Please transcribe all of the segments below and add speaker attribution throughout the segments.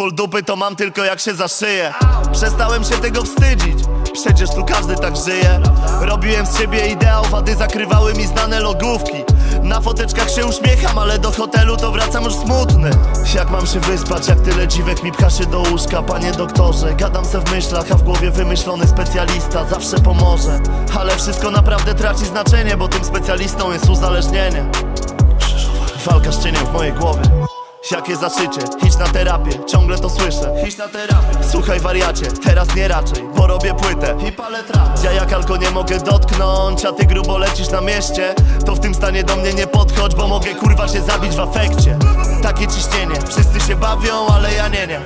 Speaker 1: Ból dupy to mam tylko jak się zaszyję. Przestałem się tego wstydzić Przecież tu każdy tak żyje. Robiłem z siebie ideał, wady zakrywały mi znane logówki. Na foteczkach się uśmiecham, ale do hotelu to wracam już smutny. Jak mam się wyspać, jak tyle dziwek mi pcha się do łóżka Panie doktorze, gadam se w myślach, a w głowie wymyślony specjalista Zawsze pomoże, ale wszystko naprawdę traci znaczenie Bo tym specjalistą jest uzależnienie. Walka z cieniem w mojej głowie Jakie zaszycie, idź na terapię, ciągle to słyszę. Idź na terapię. Słuchaj wariacie, teraz nie raczej, bo robię płytę. I palę trawę. Ja jak alko nie mogę dotknąć, a ty grubo lecisz na mieście To w tym stanie do mnie nie podchodź, bo mogę kurwa się zabić w afekcie. Takie ciśnienie, wszyscy się bawią, ale ja nie, nie.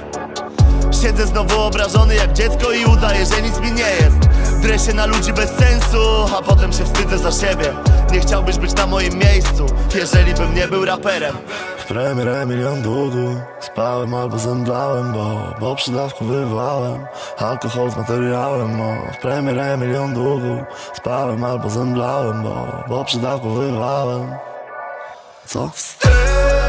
Speaker 1: Siedzę znowu obrażony jak dziecko i udaję, że nic mi nie jest. Drę się na ludzi bez sensu, a potem się wstydzę za siebie. Nie chciałbyś być na moim miejscu, jeżeli bym nie był raperem
Speaker 2: W premierę milion długu Spałem albo zemdlałem, bo, bo przy dawku wywałem Alkohol z materiałem, no. W premierę milion długu Spałem albo zemdlałem, bo, bo przy dawku wywałem Co?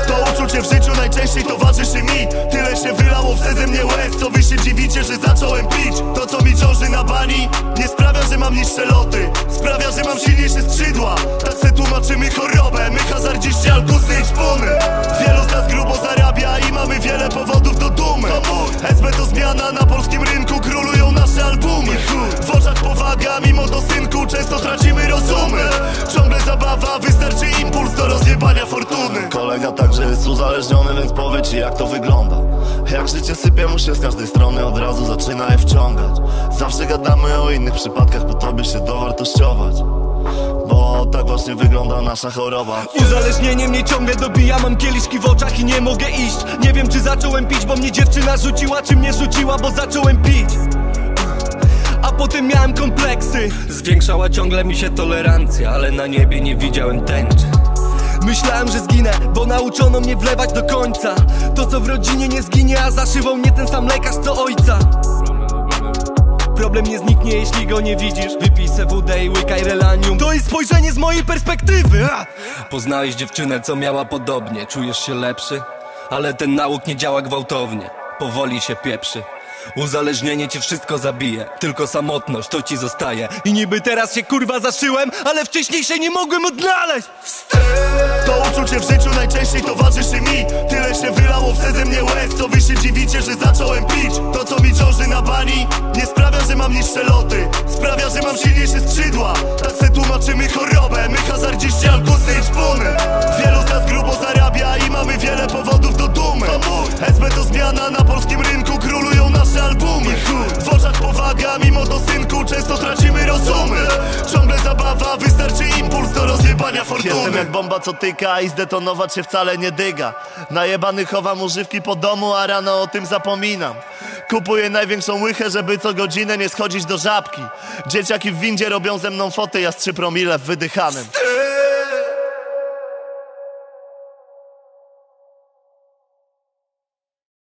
Speaker 1: To uczucie w życiu najczęściej towarzyszy mi. Tyle się wylało w ze mnie łez. Co wy się dziwicie, że zacząłem pić? To co mi ciąży na bani Nie sprawia, że mam niższe loty. Sprawia, że mam silniejsze skrzydła to synku Często tracimy rozumy. Ciągle zabawa, wystarczy impuls do rozjebania fortuny.
Speaker 2: Kolega także jest uzależniony, więc powie ci jak to wygląda. Jak życie sypie mu się z każdej strony, od razu zaczyna je wciągać. Zawsze gadamy o innych przypadkach, po to by się dowartościować. Bo tak właśnie wygląda nasza choroba.
Speaker 3: Uzależnienie mnie ciągle dobija, mam kieliszki w oczach i nie mogę iść. Nie wiem czy zacząłem pić, bo mnie dziewczyna rzuciła, czy mnie rzuciła, bo zacząłem pić potem miałem kompleksy. Zwiększała ciągle mi się tolerancja, ale na niebie nie widziałem tęczy. Myślałem, że zginę, bo nauczono mnie wlewać do końca. To co w rodzinie nie zginie, a zaszywał mnie ten sam lekarz co ojca. Problem nie zniknie, jeśli go nie widzisz. Wypij se wódę i łykaj relanium. To jest spojrzenie z mojej perspektywy. A! Poznałeś dziewczynę, co miała podobnie. Czujesz się lepszy? Ale ten nauk nie działa gwałtownie. Powoli się pieprzy Uzależnienie cię wszystko zabije. Tylko samotność to ci zostaje. I niby teraz się kurwa zaszyłem Ale wcześniej się nie mogłem odnaleźć.
Speaker 1: To uczucie w życiu najczęściej towarzyszy mi. Tyle się wylało w ze mnie łez Co wy się dziwicie, że zacząłem pić. To co mi ciąży na bani Jestem jak bomba co tyka i zdetonować się wcale nie dyga. Najebany chowam używki po domu, a rano o tym zapominam. Kupuję największą łychę, żeby co godzinę nie schodzić do żabki. Dzieciaki w windzie robią ze mną foty, ja z trzy promile w wydychanym